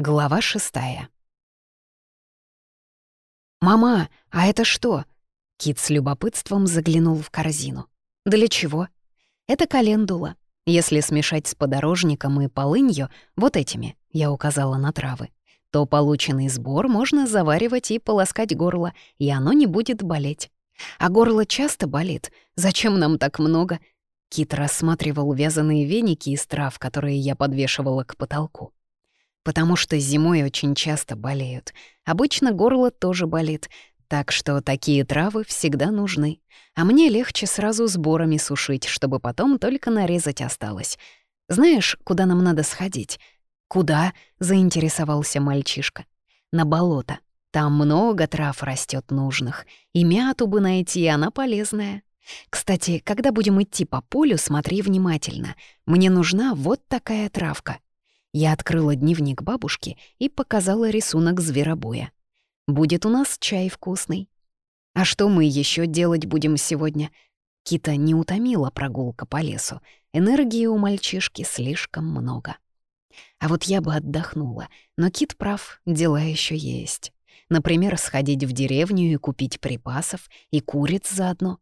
Глава шестая. «Мама, а это что?» Кит с любопытством заглянул в корзину. «Для чего?» «Это календула. Если смешать с подорожником и полынью, вот этими, я указала на травы, то полученный сбор можно заваривать и полоскать горло, и оно не будет болеть. А горло часто болит. Зачем нам так много?» Кит рассматривал вязаные веники из трав, которые я подвешивала к потолку потому что зимой очень часто болеют. Обычно горло тоже болит, так что такие травы всегда нужны. А мне легче сразу сборами сушить, чтобы потом только нарезать осталось. Знаешь, куда нам надо сходить? «Куда?» — заинтересовался мальчишка. «На болото. Там много трав растет нужных. И мяту бы найти, она полезная. Кстати, когда будем идти по полю, смотри внимательно. Мне нужна вот такая травка. Я открыла дневник бабушки и показала рисунок зверобоя. «Будет у нас чай вкусный». «А что мы еще делать будем сегодня?» Кита не утомила прогулка по лесу. Энергии у мальчишки слишком много. А вот я бы отдохнула, но Кит прав, дела еще есть. Например, сходить в деревню и купить припасов, и куриц заодно.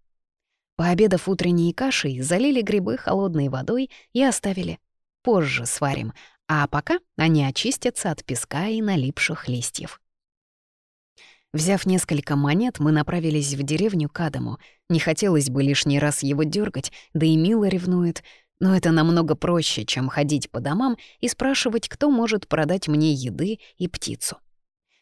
Пообедав утренней кашей, залили грибы холодной водой и оставили. Позже сварим, а пока они очистятся от песка и налипших листьев. Взяв несколько монет, мы направились в деревню к Адаму. Не хотелось бы лишний раз его дергать, да и Мила ревнует. Но это намного проще, чем ходить по домам и спрашивать, кто может продать мне еды и птицу.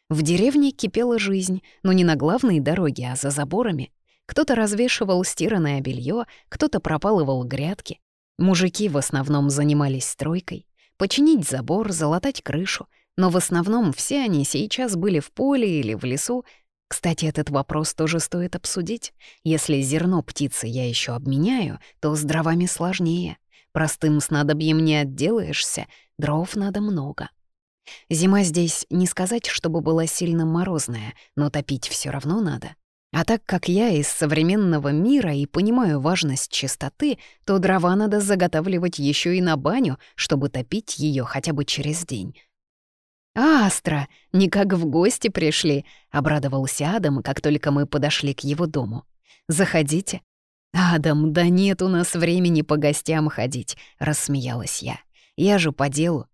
В деревне кипела жизнь, но не на главной дороге, а за заборами. Кто-то развешивал стиранное белье, кто-то пропалывал грядки. Мужики в основном занимались стройкой починить забор, залатать крышу, но в основном все они сейчас были в поле или в лесу. Кстати, этот вопрос тоже стоит обсудить. Если зерно птицы я еще обменяю, то с дровами сложнее. Простым снадобьем не отделаешься, дров надо много. Зима здесь не сказать, чтобы была сильно морозная, но топить все равно надо. А так как я из современного мира и понимаю важность чистоты, то дрова надо заготавливать еще и на баню, чтобы топить ее хотя бы через день. «Астра, никак в гости пришли», — обрадовался Адам, как только мы подошли к его дому. «Заходите». «Адам, да нет у нас времени по гостям ходить», — рассмеялась я. «Я же по делу».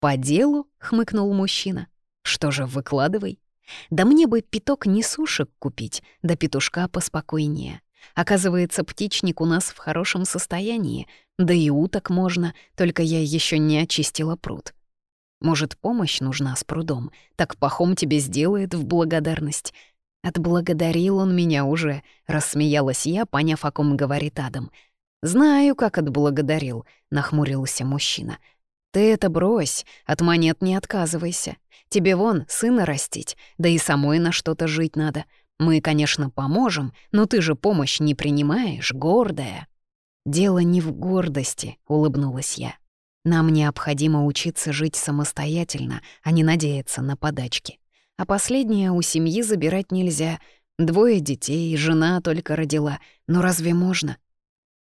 «По делу?» — хмыкнул мужчина. «Что же, выкладывай». Да мне бы пяток несушек купить, да петушка поспокойнее. Оказывается, птичник у нас в хорошем состоянии, да и уток можно, только я еще не очистила пруд. Может, помощь нужна с прудом, так пахом тебе сделает в благодарность. Отблагодарил он меня уже, рассмеялась я, поняв, о ком говорит Адам. «Знаю, как отблагодарил», — нахмурился мужчина. «Ты это брось, от монет не отказывайся. Тебе вон сына растить, да и самой на что-то жить надо. Мы, конечно, поможем, но ты же помощь не принимаешь, гордая». «Дело не в гордости», — улыбнулась я. «Нам необходимо учиться жить самостоятельно, а не надеяться на подачки. А последнее у семьи забирать нельзя. Двое детей, жена только родила. Но разве можно?»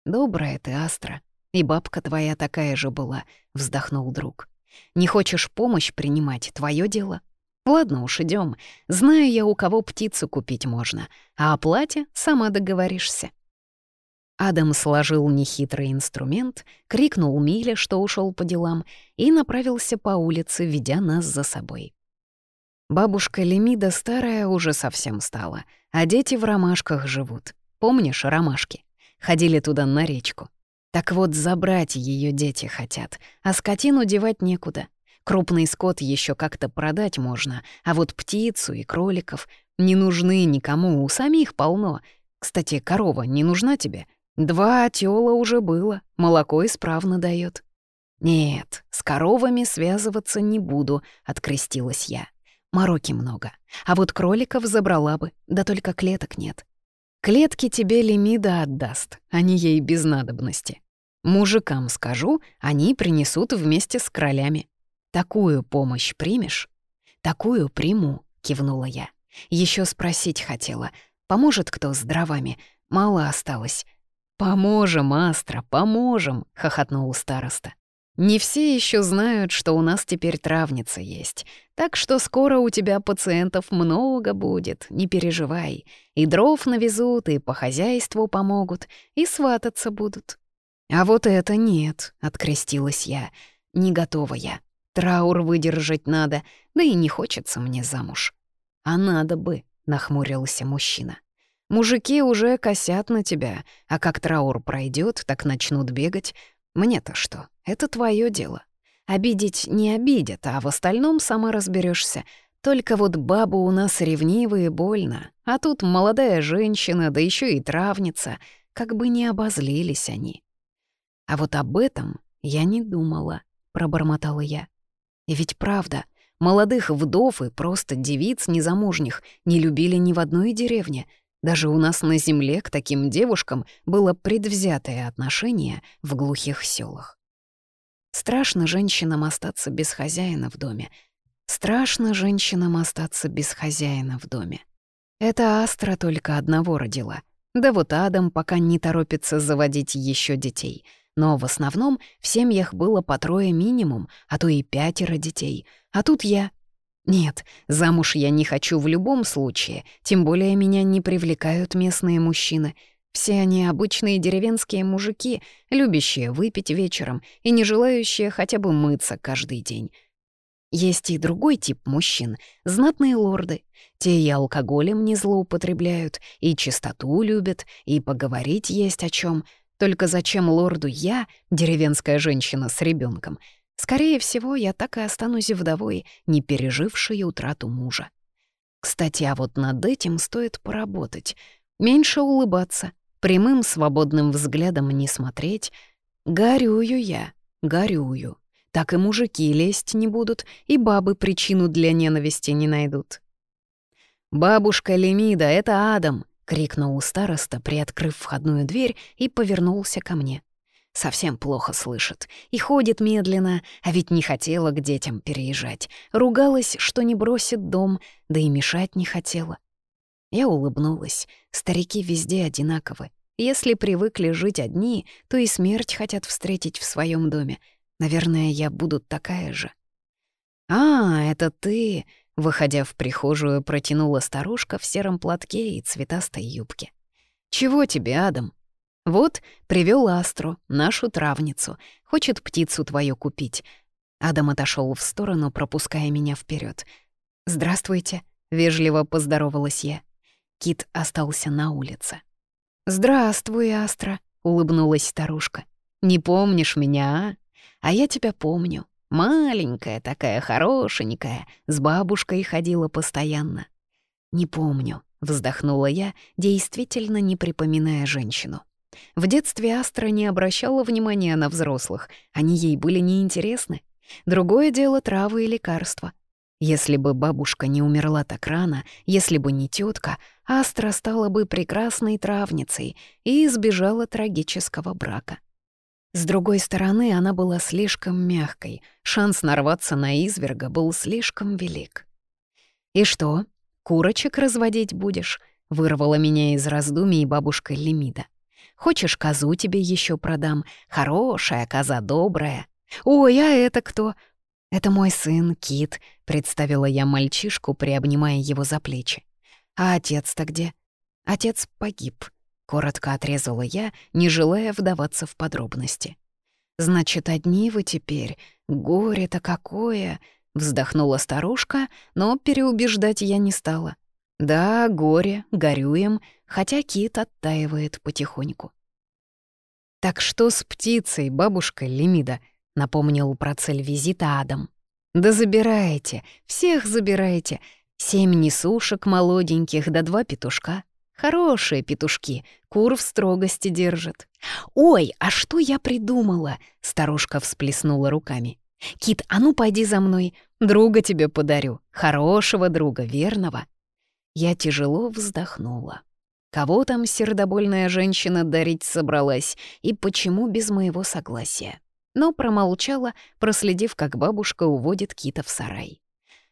«Добрая ты, Астра. И бабка твоя такая же была», — вздохнул друг. Не хочешь помощь принимать — твое дело. Ладно уж, идем. Знаю я, у кого птицу купить можно, а о плате сама договоришься. Адам сложил нехитрый инструмент, крикнул Миле, что ушел по делам, и направился по улице, ведя нас за собой. Бабушка Лемида старая уже совсем стала, а дети в ромашках живут. Помнишь ромашки? Ходили туда на речку. Так вот, забрать ее дети хотят, а скотину девать некуда. Крупный скот еще как-то продать можно, а вот птицу и кроликов не нужны никому, у самих полно. Кстати, корова не нужна тебе? Два тёла уже было, молоко исправно дает. «Нет, с коровами связываться не буду», — открестилась я. «Мороки много. А вот кроликов забрала бы, да только клеток нет. Клетки тебе Лемида отдаст, они ей без надобности. Мужикам скажу, они принесут вместе с кролями. Такую помощь примешь? Такую приму, кивнула я. Еще спросить хотела, поможет кто с дровами? Мало осталось. «Поможем, Астра, поможем!» — хохотнул староста. Не все еще знают, что у нас теперь травница есть, так что скоро у тебя пациентов много будет, не переживай. И дров навезут, и по хозяйству помогут, и свататься будут». «А вот это нет», — открестилась я, — «не готова я. Траур выдержать надо, да и не хочется мне замуж». «А надо бы», — нахмурился мужчина. «Мужики уже косят на тебя, а как траур пройдет, так начнут бегать. Мне-то что? Это твое дело. Обидеть не обидят, а в остальном сама разберешься. Только вот бабу у нас ревнивые больно, а тут молодая женщина, да еще и травница, как бы не обозлились они. А вот об этом я не думала, пробормотала я. И ведь правда, молодых вдов и просто девиц незамужних не любили ни в одной деревне — даже у нас на земле к таким девушкам было предвзятое отношение в глухих селах. Страшно женщинам остаться без хозяина в доме. Страшно женщинам остаться без хозяина в доме. Это Астра только одного родила. Да вот Адам пока не торопится заводить еще детей. Но в основном в семьях было по трое минимум, а то и пятеро детей. А тут я нет, замуж я не хочу в любом случае, тем более меня не привлекают местные мужчины. Все они обычные деревенские мужики, любящие выпить вечером и не желающие хотя бы мыться каждый день. Есть и другой тип мужчин — знатные лорды. Те и алкоголем не злоупотребляют, и чистоту любят, и поговорить есть о чем. Только зачем лорду я, деревенская женщина с ребенком? Скорее всего, я так и останусь вдовой, не пережившей утрату мужа. Кстати, а вот над этим стоит поработать. Меньше улыбаться, прямым свободным взглядом не смотреть. Горюю я, горюю. Так и мужики лезть не будут, и бабы причину для ненависти не найдут. «Бабушка Лемида, это Адам!» — крикнул староста, приоткрыв входную дверь, и повернулся ко мне. Совсем плохо слышит и ходит медленно, а ведь не хотела к детям переезжать. Ругалась, что не бросит дом, да и мешать не хотела. Я улыбнулась. Старики везде одинаковы. Если привыкли жить одни, то и смерть хотят встретить в своем доме. Наверное, я буду такая же. «А, это ты!» — выходя в прихожую, протянула старушка в сером платке и цветастой юбке. «Чего тебе, Адам?» Вот, привел Астру, нашу травницу. Хочет птицу твою купить. Адам отошел в сторону, пропуская меня вперед. «Здравствуйте», — вежливо поздоровалась я. Кит остался на улице. «Здравствуй, Астра», — улыбнулась старушка. «Не помнишь меня, а? А я тебя помню. Маленькая такая, хорошенькая, с бабушкой ходила постоянно». «Не помню», — вздохнула я, действительно не припоминая женщину. В детстве Астра не обращала внимания на взрослых, они ей были неинтересны. Другое дело травы и лекарства. Если бы бабушка не умерла так рано, если бы не тетка, Астра стала бы прекрасной травницей и избежала трагического брака. С другой стороны, она была слишком мягкой, шанс нарваться на изверга был слишком велик. «И что, курочек разводить будешь?» — вырвала меня из раздумий бабушка Лемида. Хочешь, козу тебе еще продам? Хорошая коза, добрая. Ой, а это кто? Это мой сын, Кит, представила я мальчишку, приобнимая его за плечи. А отец-то где? Отец погиб. Коротко отрезала я, не желая вдаваться в подробности. «Значит, одни вы теперь. Горе-то какое!» — вздохнула старушка, но переубеждать я не стала. Да, горе, горюем, хотя кит оттаивает потихоньку. «Так что с птицей, бабушка Лемида?» — напомнил про цель визита Адам. «Да забирайте, всех забирайте. Семь несушек молоденьких да два петушка. Хорошие петушки, кур в строгости держат». «Ой, а что я придумала?» — старушка всплеснула руками. «Кит, а ну пойди за мной, друга тебе подарю, хорошего друга, верного». Я тяжело вздохнула. Кого там сердобольная женщина дарить собралась и почему без моего согласия? Но промолчала, проследив, как бабушка уводит кита в сарай.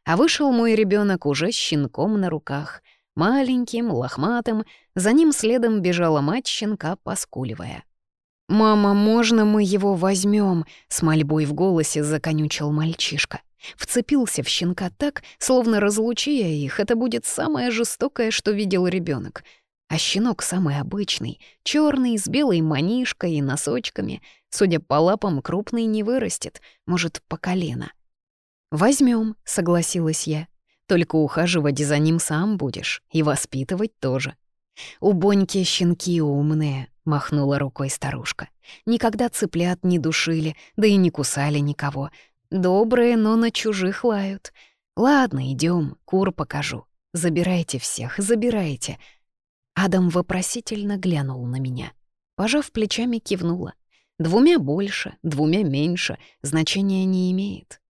А вышел мой ребенок уже щенком на руках, маленьким, лохматым, за ним следом бежала мать щенка, поскуливая. «Мама, можно мы его возьмем? с мольбой в голосе законючил мальчишка. Вцепился в щенка так, словно разлучая их, это будет самое жестокое, что видел ребенок. А щенок самый обычный, черный, с белой манишкой и носочками. Судя по лапам, крупный не вырастет, может, по колено. Возьмем, согласилась я. Только ухаживать за ним сам будешь и воспитывать тоже. У Боньки щенки умные, махнула рукой старушка. Никогда цыплят не душили, да и не кусали никого. Добрые, но на чужих лают. Ладно, идем, кур покажу. Забирайте всех, забирайте. Адам вопросительно глянул на меня. Пожав плечами, кивнула. Двумя больше, двумя меньше, значения не имеет.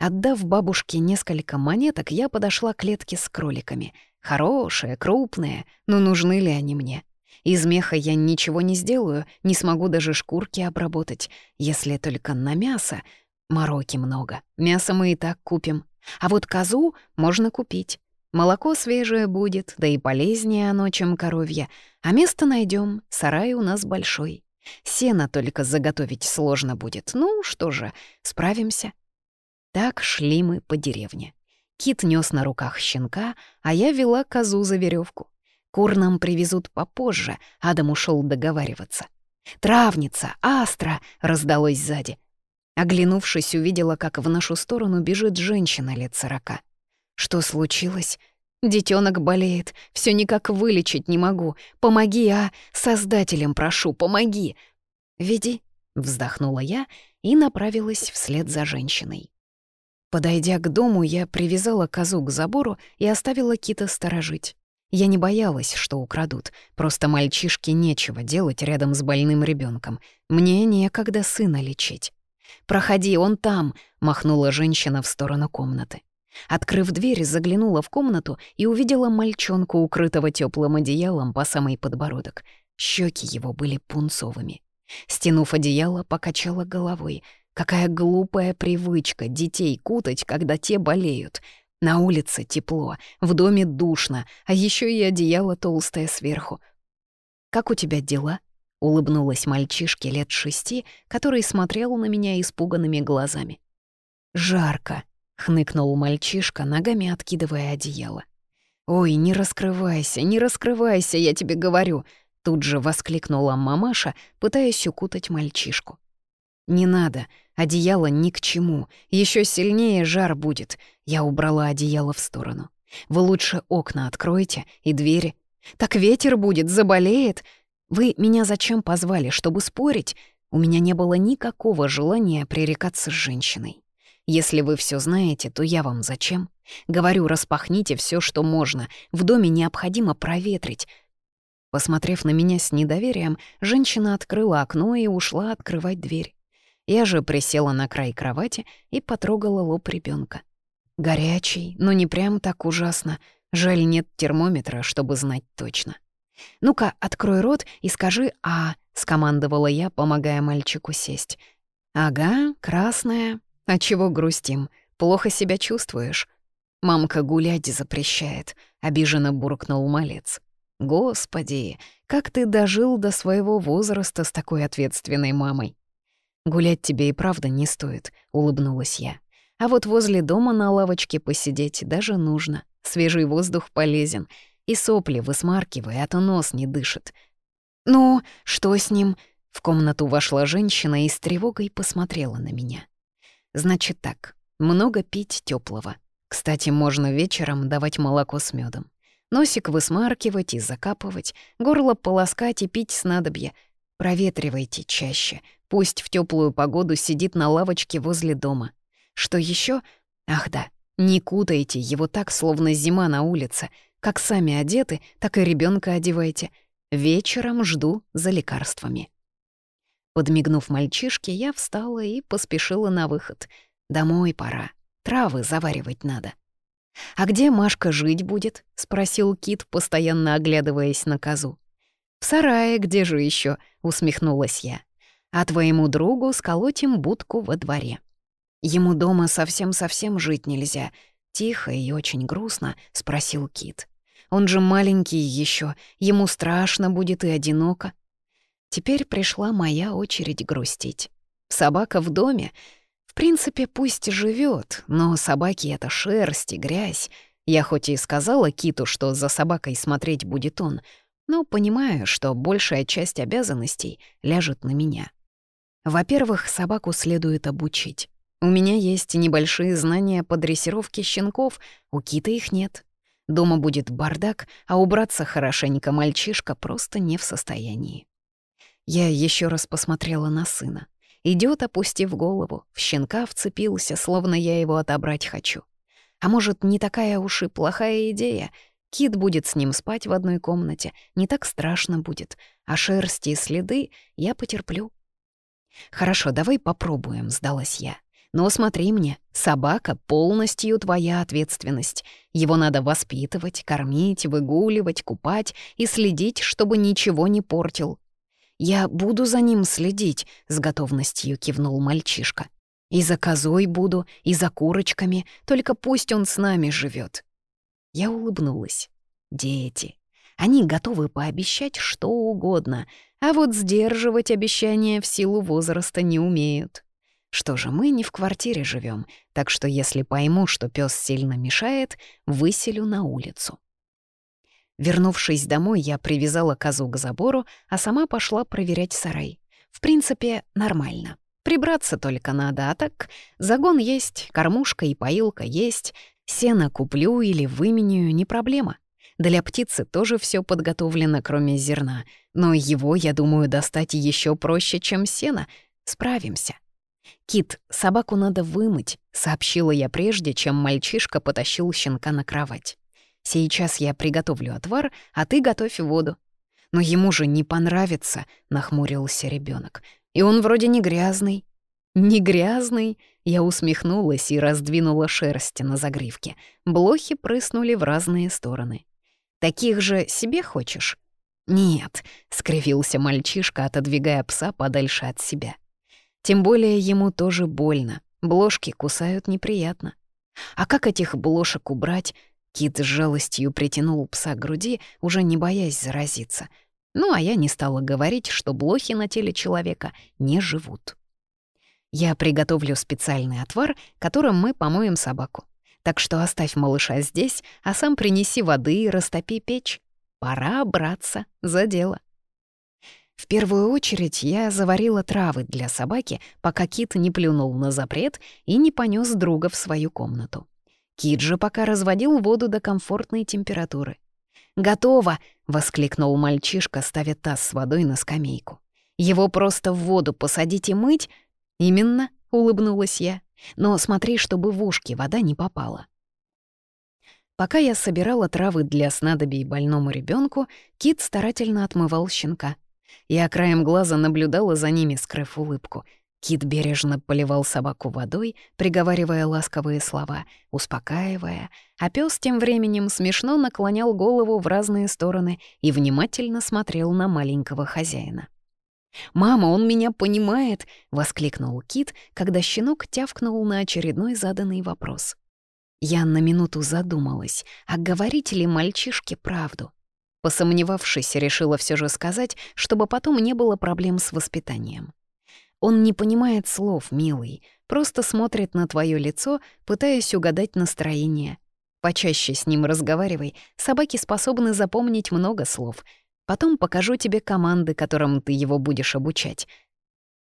Отдав бабушке несколько монеток, я подошла к клетке с кроликами. Хорошие, крупные, но нужны ли они мне? Из меха я ничего не сделаю, не смогу даже шкурки обработать, если только на мясо. Мороки много, мясо мы и так купим. А вот козу можно купить. Молоко свежее будет, да и полезнее оно, чем коровье. А место найдем, сарай у нас большой. Сено только заготовить сложно будет. Ну что же, справимся. Так шли мы по деревне. Кит нес на руках щенка, а я вела козу за веревку. Кур нам привезут попозже, Адам ушел договариваться. «Травница! Астра!» — раздалось сзади. Оглянувшись, увидела, как в нашу сторону бежит женщина лет сорока. Что случилось? Детёнок болеет, всё никак вылечить не могу. Помоги, а! Создателем прошу, помоги!» «Веди», — вздохнула я и направилась вслед за женщиной. Подойдя к дому, я привязала козу к забору и оставила кита сторожить. Я не боялась, что украдут, просто мальчишке нечего делать рядом с больным ребенком. Мне некогда сына лечить. «Проходи, он там!» — махнула женщина в сторону комнаты. Открыв дверь, заглянула в комнату и увидела мальчонку, укрытого теплым одеялом по самый подбородок. Щеки его были пунцовыми. Стянув одеяло, покачала головой. Какая глупая привычка детей кутать, когда те болеют — на улице тепло, в доме душно, а еще и одеяло толстое сверху. «Как у тебя дела?» — улыбнулась мальчишке лет шести, который смотрел на меня испуганными глазами. «Жарко», — хныкнул мальчишка, ногами откидывая одеяло. «Ой, не раскрывайся, не раскрывайся, я тебе говорю!» Тут же воскликнула мамаша, пытаясь укутать мальчишку. «Не надо, одеяло ни к чему, еще сильнее жар будет». Я убрала одеяло в сторону. «Вы лучше окна откройте и двери. Так ветер будет, заболеет. Вы меня зачем позвали, чтобы спорить? У меня не было никакого желания пререкаться с женщиной. Если вы все знаете, то я вам зачем? Говорю, распахните все, что можно. В доме необходимо проветрить. Посмотрев на меня с недоверием, женщина открыла окно и ушла открывать дверь. Я же присела на край кровати и потрогала лоб ребенка. Горячий, но не прям так ужасно. Жаль, нет термометра, чтобы знать точно. «Ну-ка, открой рот и скажи «а», — скомандовала я, помогая мальчику сесть. «Ага, красная. А чего грустим? Плохо себя чувствуешь?» «Мамка гулять запрещает», — обиженно буркнул малец. «Господи, как ты дожил до своего возраста с такой ответственной мамой?» «Гулять тебе и правда не стоит», — улыбнулась я. «А вот возле дома на лавочке посидеть даже нужно. Свежий воздух полезен. И сопли высмаркивай, а то нос не дышит». «Ну, что с ним?» В комнату вошла женщина и с тревогой посмотрела на меня. «Значит так, много пить теплого. Кстати, можно вечером давать молоко с медом. Носик высмаркивать и закапывать, горло полоскать и пить снадобье. Проветривайте чаще, Пусть в теплую погоду сидит на лавочке возле дома. Что еще? Ах да, не кутайте его так, словно зима на улице. Как сами одеты, так и ребенка одевайте. Вечером жду за лекарствами. Подмигнув мальчишке, я встала и поспешила на выход. Домой пора. Травы заваривать надо. «А где Машка жить будет?» — спросил Кит, постоянно оглядываясь на козу. «В сарае, где же еще? усмехнулась я а твоему другу сколотим будку во дворе. Ему дома совсем-совсем жить нельзя. Тихо и очень грустно спросил Кит. Он же маленький еще, ему страшно будет и одиноко. Теперь пришла моя очередь грустить. Собака в доме. В принципе, пусть живет, но собаки — это шерсть и грязь. Я хоть и сказала Киту, что за собакой смотреть будет он, но понимаю, что большая часть обязанностей ляжет на меня. Во-первых, собаку следует обучить. У меня есть небольшие знания по дрессировке щенков, у Кита их нет. Дома будет бардак, а убраться хорошенько мальчишка просто не в состоянии. Я еще раз посмотрела на сына. Идет, опустив голову, в щенка вцепился, словно я его отобрать хочу. А может, не такая уж и плохая идея? Кит будет с ним спать в одной комнате, не так страшно будет, а шерсти и следы я потерплю. «Хорошо, давай попробуем», — сдалась я. «Но смотри мне, собака — полностью твоя ответственность. Его надо воспитывать, кормить, выгуливать, купать и следить, чтобы ничего не портил. «Я буду за ним следить», — с готовностью кивнул мальчишка. «И за козой буду, и за курочками, только пусть он с нами живет. Я улыбнулась. «Дети. Они готовы пообещать что угодно, а вот сдерживать обещания в силу возраста не умеют. Что же, мы не в квартире живем, так что если пойму, что пес сильно мешает, выселю на улицу». Вернувшись домой, я привязала козу к забору, а сама пошла проверять сарай. В принципе, нормально. Прибраться только надо, а так загон есть, кормушка и поилка есть, сено куплю или выменю, не проблема. Для птицы тоже все подготовлено, кроме зерна, но его, я думаю, достать еще проще, чем сено. Справимся. «Кит, собаку надо вымыть», — сообщила я прежде, чем мальчишка потащил щенка на кровать. Сейчас я приготовлю отвар, а ты готовь воду. Но ему же не понравится, нахмурился ребенок. И он вроде не грязный. Не грязный? Я усмехнулась и раздвинула шерсть на загривке. Блохи прыснули в разные стороны. Таких же себе хочешь? Нет, скривился мальчишка, отодвигая пса подальше от себя. Тем более ему тоже больно. Бложки кусают неприятно. А как этих блошек убрать? Кит с жалостью притянул пса к груди, уже не боясь заразиться. Ну, а я не стала говорить, что блохи на теле человека не живут. Я приготовлю специальный отвар, которым мы помоем собаку. Так что оставь малыша здесь, а сам принеси воды и растопи печь. Пора браться за дело. В первую очередь я заварила травы для собаки, пока Кит не плюнул на запрет и не понёс друга в свою комнату. Кит же пока разводил воду до комфортной температуры. «Готово!» — воскликнул мальчишка, ставя таз с водой на скамейку. «Его просто в воду посадить и мыть?» «Именно», — улыбнулась я. «Но смотри, чтобы в ушки вода не попала». Пока я собирала травы для снадобий больному ребенку, Кит старательно отмывал щенка. Я краем глаза наблюдала за ними, скрыв улыбку — Кит бережно поливал собаку водой, приговаривая ласковые слова, успокаивая, а пес тем временем смешно наклонял голову в разные стороны и внимательно смотрел на маленького хозяина. «Мама, он меня понимает!» — воскликнул Кит, когда щенок тявкнул на очередной заданный вопрос. Я на минуту задумалась, а говорить ли мальчишке правду? Посомневавшись, решила все же сказать, чтобы потом не было проблем с воспитанием. Он не понимает слов, милый, просто смотрит на твое лицо, пытаясь угадать настроение. Почаще с ним разговаривай, собаки способны запомнить много слов. Потом покажу тебе команды, которым ты его будешь обучать.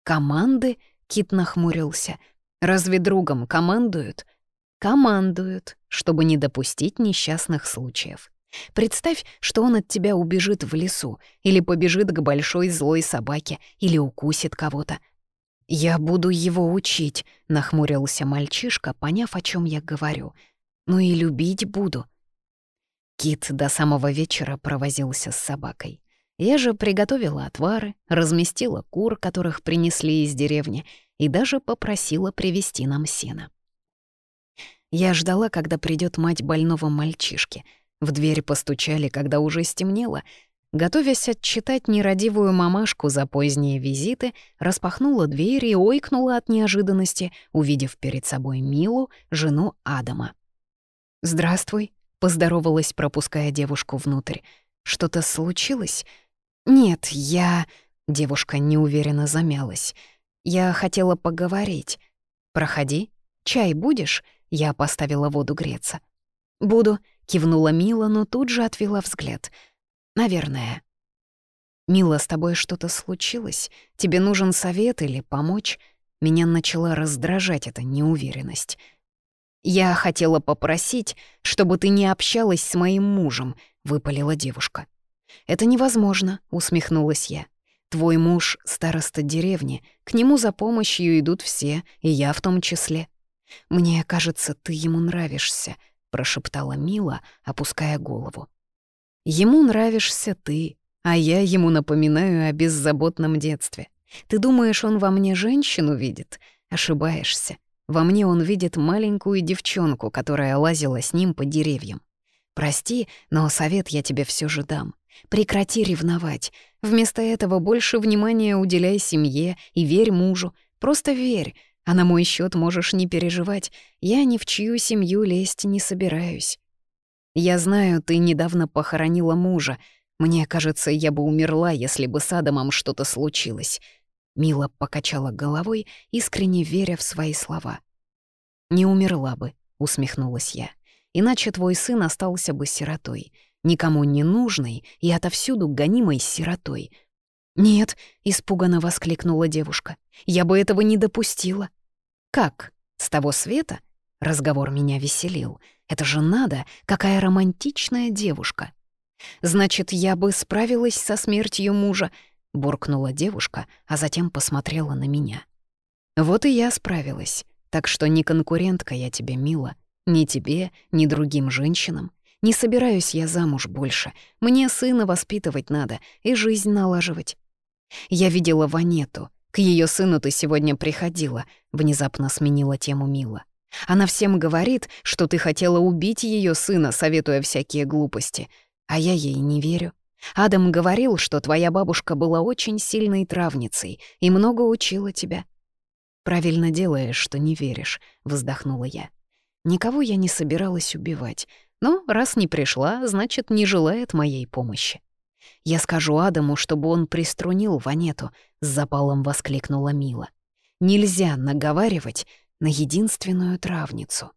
«Команды?» — Кит нахмурился. «Разве другом командуют?» «Командуют, чтобы не допустить несчастных случаев». Представь, что он от тебя убежит в лесу, или побежит к большой злой собаке, или укусит кого-то. «Я буду его учить», — нахмурился мальчишка, поняв, о чем я говорю. «Ну и любить буду». Кит до самого вечера провозился с собакой. Я же приготовила отвары, разместила кур, которых принесли из деревни, и даже попросила привезти нам сено. Я ждала, когда придет мать больного мальчишки. В дверь постучали, когда уже стемнело, Готовясь отчитать нерадивую мамашку за поздние визиты, распахнула дверь и ойкнула от неожиданности, увидев перед собой Милу, жену Адама. «Здравствуй», — поздоровалась, пропуская девушку внутрь. «Что-то случилось?» «Нет, я...» Девушка неуверенно замялась. «Я хотела поговорить. Проходи. Чай будешь?» Я поставила воду греться. «Буду», — кивнула Мила, но тут же отвела взгляд. «Наверное». «Мила, с тобой что-то случилось? Тебе нужен совет или помочь?» Меня начала раздражать эта неуверенность. «Я хотела попросить, чтобы ты не общалась с моим мужем», — выпалила девушка. «Это невозможно», — усмехнулась я. «Твой муж — староста деревни, к нему за помощью идут все, и я в том числе. Мне кажется, ты ему нравишься», — прошептала Мила, опуская голову. «Ему нравишься ты, а я ему напоминаю о беззаботном детстве. Ты думаешь, он во мне женщину видит? Ошибаешься. Во мне он видит маленькую девчонку, которая лазила с ним по деревьям. Прости, но совет я тебе все же дам. Прекрати ревновать. Вместо этого больше внимания уделяй семье и верь мужу. Просто верь. А на мой счет можешь не переживать. Я ни в чью семью лезть не собираюсь. Я знаю, ты недавно похоронила мужа. Мне кажется, я бы умерла, если бы с Адамом что-то случилось. Мила покачала головой, искренне веря в свои слова. «Не умерла бы», — усмехнулась я. «Иначе твой сын остался бы сиротой, никому не нужной и отовсюду гонимой сиротой». «Нет», — испуганно воскликнула девушка, — «я бы этого не допустила». «Как? С того света?» Разговор меня веселил. «Это же надо, какая романтичная девушка!» «Значит, я бы справилась со смертью мужа, буркнула девушка, а затем посмотрела на меня. Вот и я справилась, так что не конкурентка я тебе, мила, ни тебе, ни другим женщинам. Не собираюсь я замуж больше, мне сына воспитывать надо и жизнь налаживать. Я видела Ванету, к ее сыну ты сегодня приходила, внезапно сменила тему Мила. Она всем говорит, что ты хотела убить ее сына, советуя всякие глупости, а я ей не верю. Адам говорил, что твоя бабушка была очень сильной травницей и много учила тебя. «Правильно делаешь, что не веришь», — вздохнула я. Никого я не собиралась убивать, но раз не пришла, значит, не желает моей помощи. «Я скажу Адаму, чтобы он приструнил Ванету», — с запалом воскликнула Мила. «Нельзя наговаривать на единственную травницу».